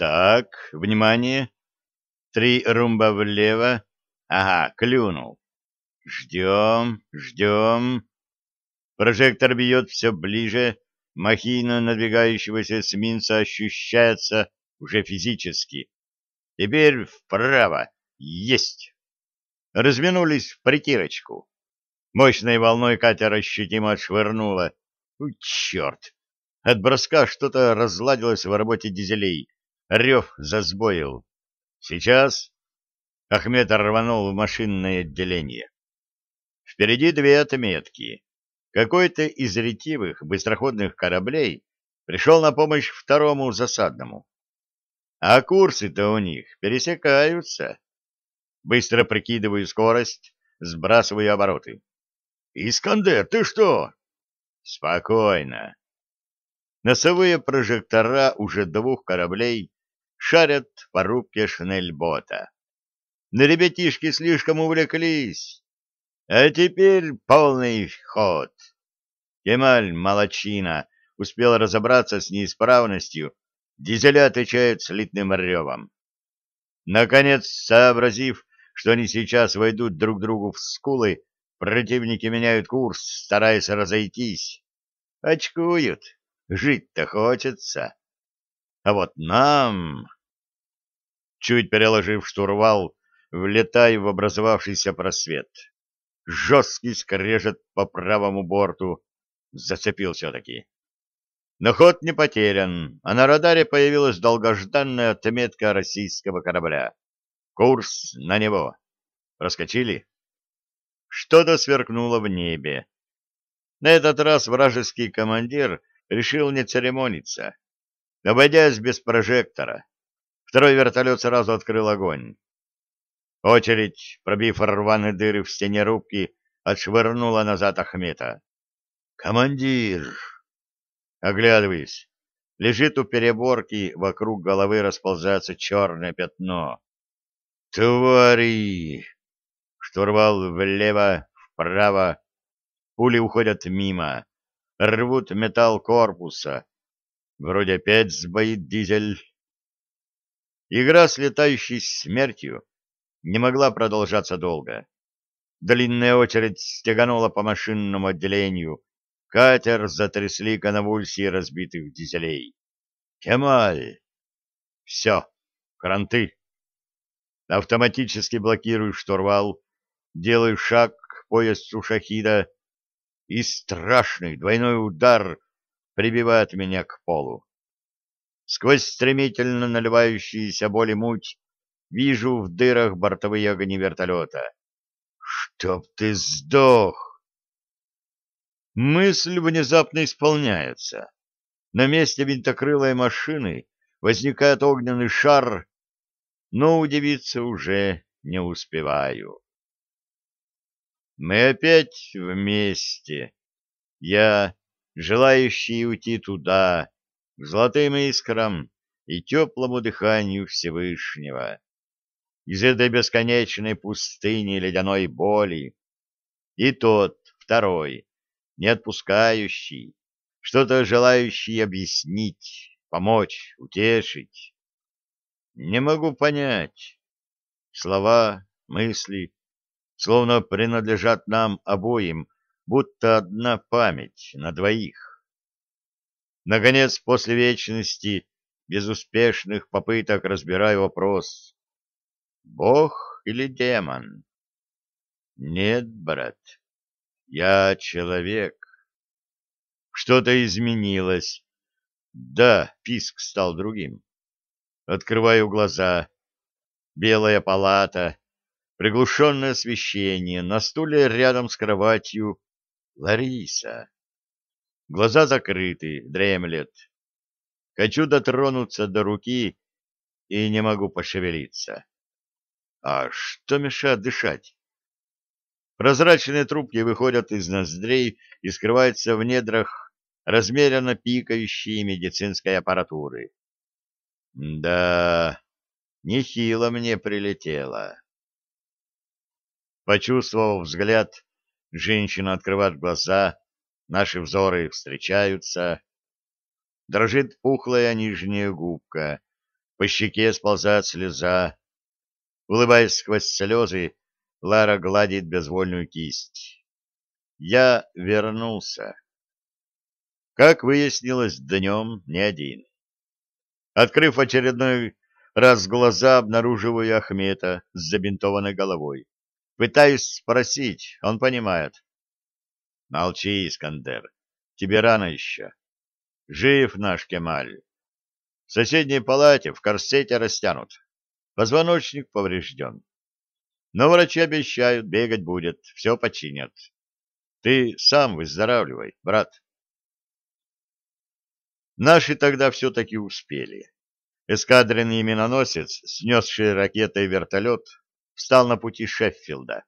Так, внимание. Три румба влево. Ага, клюнул. Ждем, ждем. Прожектор бьет все ближе. Махина надвигающегося эсминца ощущается уже физически. Теперь вправо. Есть. Развернулись в притирочку. Мощной волной катер ощутимо отшвырнуло. У, черт! От броска что-то разладилось в работе дизелей. Рев засбоил. Сейчас Ахмед рванул в машинное отделение. Впереди две отметки. Какой-то из ретивых быстроходных кораблей пришел на помощь второму засадному. А курсы-то у них пересекаются. Быстро прикидываю скорость, сбрасываю обороты. «Искандер, ты что?» «Спокойно». Носовые прожектора уже двух кораблей шарят по рубке шнельбота. Но ребятишки слишком увлеклись. А теперь полный ход. Кемаль, молочина, успел разобраться с неисправностью, дизеля отвечают слитным ревом. Наконец, сообразив, что они сейчас войдут друг другу в скулы, противники меняют курс, стараясь разойтись. Очкуют, жить-то хочется. А вот нам... Чуть переложив штурвал, влетаю в образовавшийся просвет. Жесткий скрежет по правому борту. Зацепил все-таки. Но ход не потерян, а на радаре появилась долгожданная отметка российского корабля. Курс на него. Проскочили? Что-то сверкнуло в небе. На этот раз вражеский командир решил не церемониться обойдясь без прожектора. Второй вертолет сразу открыл огонь. Очередь, пробив рваные дыры в стене рубки, отшвырнула назад Ахмета. «Командир!» Оглядываясь, лежит у переборки, вокруг головы расползается черное пятно. «Твари!» Штурвал влево, вправо. Пули уходят мимо, рвут металл корпуса, Вроде опять сбоит дизель. Игра с летающей смертью не могла продолжаться долго. Длинная очередь стеганула по машинному отделению. Катер затрясли конвульсии разбитых дизелей. «Кемаль!» «Все, кранты!» Автоматически блокирую штурвал, делаю шаг к поясу шахида, и страшный двойной удар — прибивает меня к полу. Сквозь стремительно наливающиеся боли муть вижу в дырах бортовые огни вертолета. «Чтоб ты сдох!» Мысль внезапно исполняется. На месте винтокрылой машины возникает огненный шар, но удивиться уже не успеваю. Мы опять вместе. Я желающие уйти туда, к золотым искрам и теплому дыханию Всевышнего. Из этой бесконечной пустыни ледяной боли. И тот, второй, не отпускающий, что-то желающий объяснить, помочь, утешить. Не могу понять. Слова, мысли, словно принадлежат нам обоим, будто одна память на двоих. Наконец, после вечности безуспешных попыток разбираю вопрос. Бог или демон? Нет, брат, я человек. Что-то изменилось. Да, писк стал другим. Открываю глаза. Белая палата, приглушенное освещение, на стуле рядом с кроватью Лариса. Глаза закрыты, дремлет. Хочу дотронуться до руки и не могу пошевелиться. А что мешает дышать? Прозрачные трубки выходят из ноздрей и скрываются в недрах размеренно пикающей медицинской аппаратуры. Да, нехило мне прилетело. Почувствовав взгляд, Женщина открывает глаза, наши взоры встречаются. Дрожит пухлая нижняя губка, По щеке сползает слеза. Улыбаясь сквозь слезы, Лара гладит безвольную кисть. Я вернулся. Как выяснилось, днем не один. Открыв очередной раз глаза, обнаруживаю Ахмета с забинтованной головой. Пытаюсь спросить, он понимает. Молчи, Искандер, тебе рано еще. Жив наш Кемаль. В соседней палате в корсете растянут. Позвоночник поврежден. Но врачи обещают, бегать будет, все починят. Ты сам выздоравливай, брат. Наши тогда все-таки успели. Эскадренный миноносец, снесший ракетой вертолет, встал на пути Шеффилда.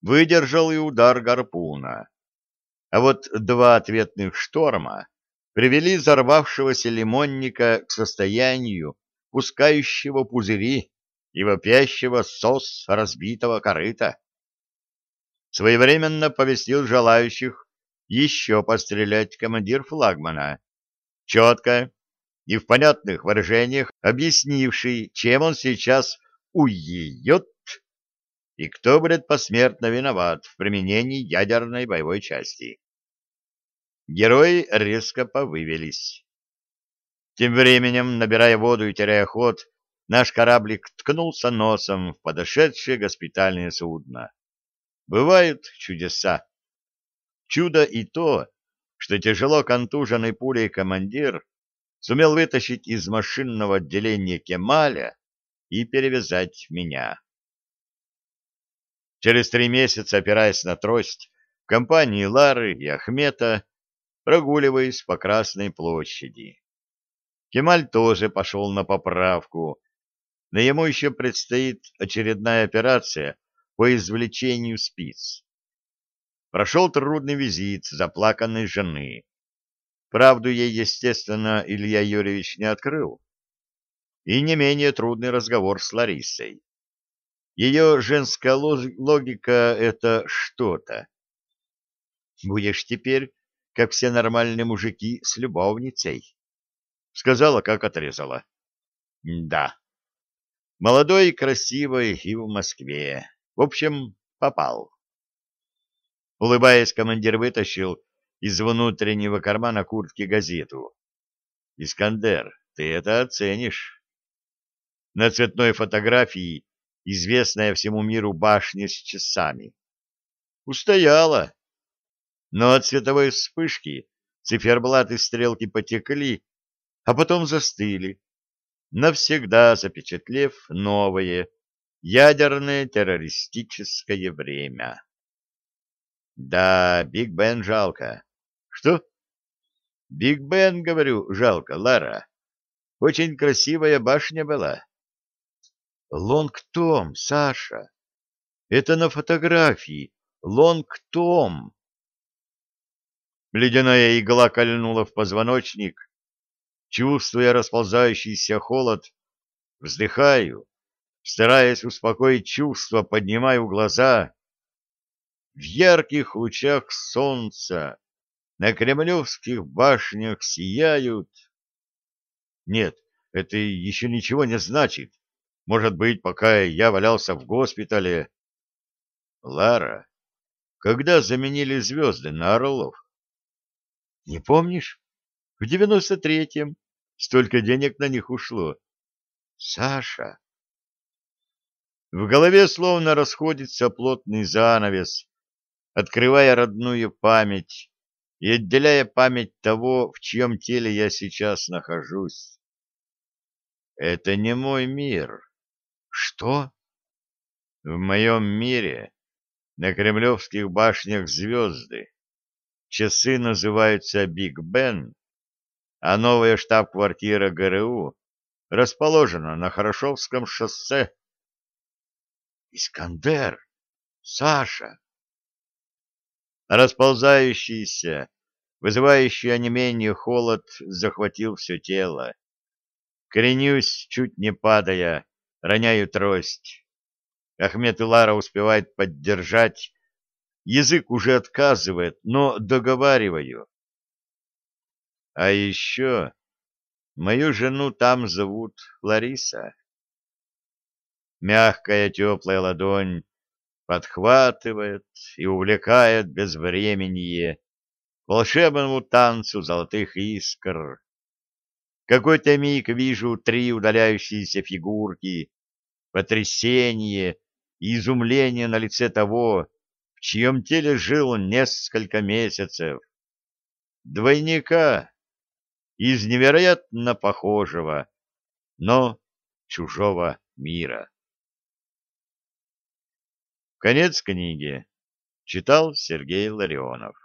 Выдержал и удар гарпуна. А вот два ответных шторма привели взорвавшегося лимонника к состоянию, пускающего пузыри и вопящего сос разбитого корыта. Своевременно повестил желающих еще пострелять командир флагмана, четко и в понятных выражениях объяснивший, чем он сейчас уедет и кто будет посмертно виноват в применении ядерной боевой части. Герои резко повывелись. Тем временем, набирая воду и теряя ход, наш кораблик ткнулся носом в подошедшее госпитальное судно. Бывают чудеса. Чудо и то, что тяжело контуженный пулей командир сумел вытащить из машинного отделения Кемаля и перевязать меня. Через три месяца, опираясь на трость, в компании Лары и Ахмета прогуливаясь по Красной площади. Кемаль тоже пошел на поправку, но ему еще предстоит очередная операция по извлечению спиц. Прошел трудный визит заплаканной жены. Правду ей, естественно, Илья Юрьевич не открыл. И не менее трудный разговор с Ларисой. Ее женская логика — это что-то. Будешь теперь как все нормальные мужики, с любовницей. Сказала, как отрезала. Да. Молодой, красивой и в Москве. В общем, попал. Улыбаясь, командир вытащил из внутреннего кармана куртки газету. «Искандер, ты это оценишь». На цветной фотографии известная всему миру башня с часами. Устояла, но от световой вспышки циферблаты стрелки потекли, а потом застыли, навсегда запечатлев новое ядерное террористическое время. Да, Биг Бен жалко. Что? Биг Бен, говорю, жалко, Лара. Очень красивая башня была. Лонг Том, Саша. Это на фотографии. Лонг Том. Ледяная игла кольнула в позвоночник. Чувствуя расползающийся холод, вздыхаю, стараясь успокоить чувства, поднимаю глаза. В ярких лучах солнца на кремлевских башнях сияют. Нет, это еще ничего не значит. Может быть, пока я валялся в госпитале. Лара, когда заменили звезды на орлов? Не помнишь? В девяносто третьем. Столько денег на них ушло. Саша. В голове словно расходится плотный занавес, открывая родную память и отделяя память того, в чьем теле я сейчас нахожусь. Это не мой мир. Что? В моем мире на кремлевских башнях звезды. Часы называются Биг Бен, а новая штаб-квартира ГРУ расположена на Хорошовском шоссе. Искандер! Саша! Расползающийся, вызывающий онемение холод захватил все тело. Кренюсь, чуть не падая, роняю трость. Ахмед и Лара успевают поддержать, Язык уже отказывает, но договариваю. А еще Мою жену там зовут Лариса. Мягкая теплая ладонь подхватывает и увлекает безвременье волшебному танцу золотых искр. Какой-то миг вижу три удаляющиеся фигурки, потрясение и изумление на лице того, в чьем теле жил несколько месяцев. Двойника из невероятно похожего, но чужого мира. Конец книги. Читал Сергей Ларионов.